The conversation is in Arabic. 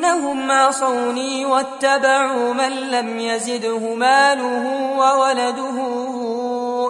إنهم عصوني واتبعوا من لم يزده ماله وولده.